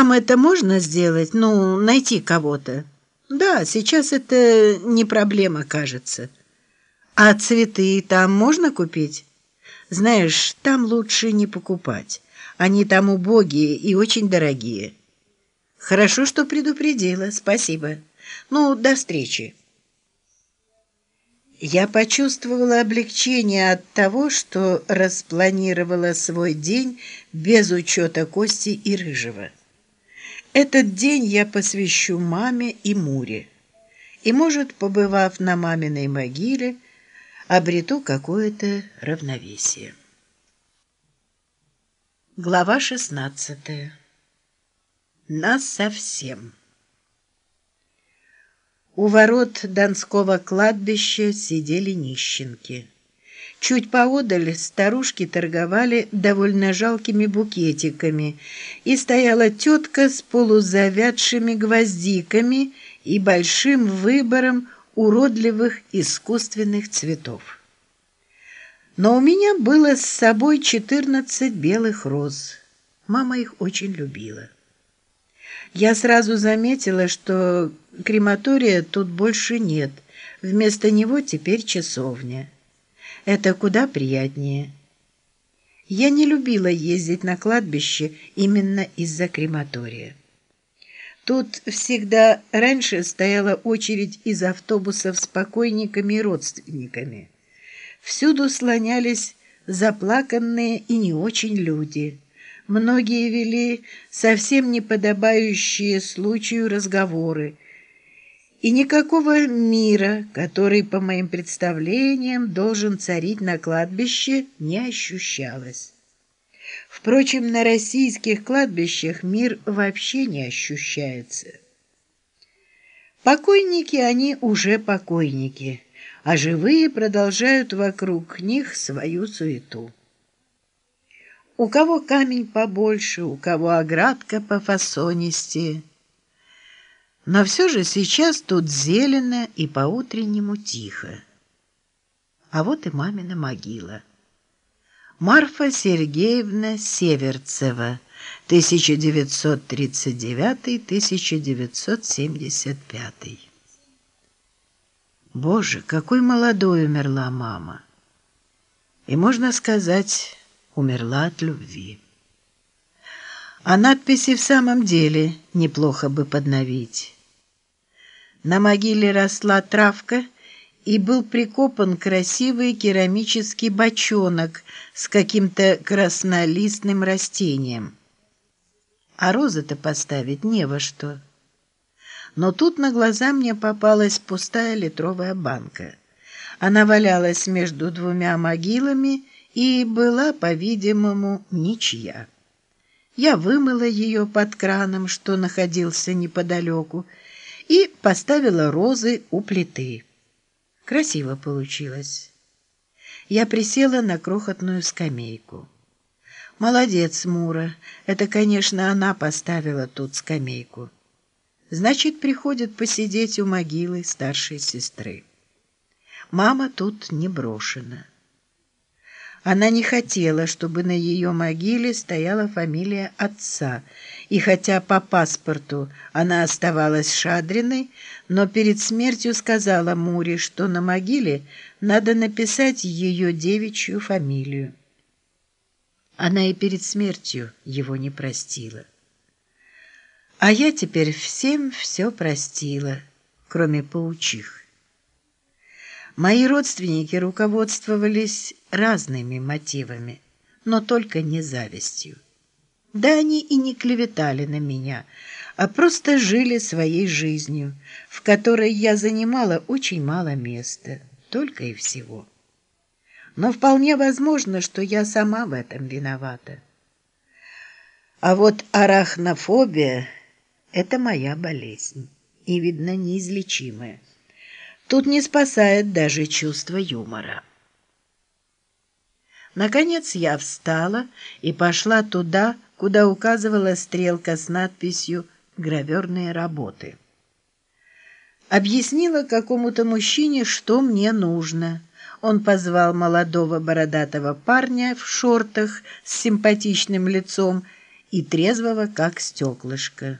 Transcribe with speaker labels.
Speaker 1: Там это можно сделать? Ну, найти кого-то? Да, сейчас это не проблема, кажется. А цветы там можно купить? Знаешь, там лучше не покупать. Они там убогие и очень дорогие. Хорошо, что предупредила. Спасибо. Ну, до встречи. Я почувствовала облегчение от того, что распланировала свой день без учета Кости и Рыжего. Этот день я посвящу маме и Муре. И, может, побывав на маминой могиле, обрету какое-то равновесие. Глава шестнадцатая. Нас совсем. У ворот Донского кладбища сидели нищенки. Чуть поодаль старушки торговали довольно жалкими букетиками, и стояла тетка с полузавядшими гвоздиками и большим выбором уродливых искусственных цветов. Но у меня было с собой четырнадцать белых роз. Мама их очень любила. Я сразу заметила, что крематория тут больше нет. Вместо него теперь часовня. Это куда приятнее. Я не любила ездить на кладбище именно из-за крематория. Тут всегда раньше стояла очередь из автобусов с покойниками и родственниками. Всюду слонялись заплаканные и не очень люди – Многие вели совсем неподобающие случаю разговоры, и никакого мира, который, по моим представлениям, должен царить на кладбище, не ощущалось. Впрочем, на российских кладбищах мир вообще не ощущается. Покойники они уже покойники, а живые продолжают вокруг них свою суету. У кого камень побольше, у кого оградка по фасонисти. Но все же сейчас тут зелено и по-утреннему тихо. А вот и мамина могила. Марфа Сергеевна Северцева, 1939-1975. Боже, какой молодой умерла мама. И можно сказать умерла от любви. А надписи в самом деле неплохо бы подновить. На могиле росла травка, и был прикопан красивый керамический бочонок с каким-то краснолистным растением. А розы-то поставить не во что. Но тут на глаза мне попалась пустая литровая банка. Она валялась между двумя могилами и была, по-видимому, ничья. Я вымыла ее под краном, что находился неподалеку, и поставила розы у плиты. Красиво получилось. Я присела на крохотную скамейку. Молодец, Мура. Это, конечно, она поставила тут скамейку. Значит, приходит посидеть у могилы старшей сестры. Мама тут не брошена. Она не хотела, чтобы на ее могиле стояла фамилия отца, и хотя по паспорту она оставалась Шадриной, но перед смертью сказала Муре, что на могиле надо написать ее девичью фамилию. Она и перед смертью его не простила. А я теперь всем все простила, кроме паучих. Мои родственники руководствовались разными мотивами, но только не завистью. Да они и не клеветали на меня, а просто жили своей жизнью, в которой я занимала очень мало места, только и всего. Но вполне возможно, что я сама в этом виновата. А вот арахнофобия – это моя болезнь, и, видно, неизлечимая. Тут не спасает даже чувство юмора. Наконец я встала и пошла туда, куда указывала стрелка с надписью «Граверные работы». Объяснила какому-то мужчине, что мне нужно. Он позвал молодого бородатого парня в шортах с симпатичным лицом и трезвого, как стеклышко.